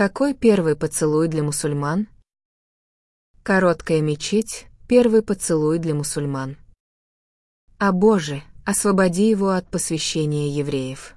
Какой первый поцелуй для мусульман? Короткая мечеть — первый поцелуй для мусульман. О Боже, освободи его от посвящения евреев.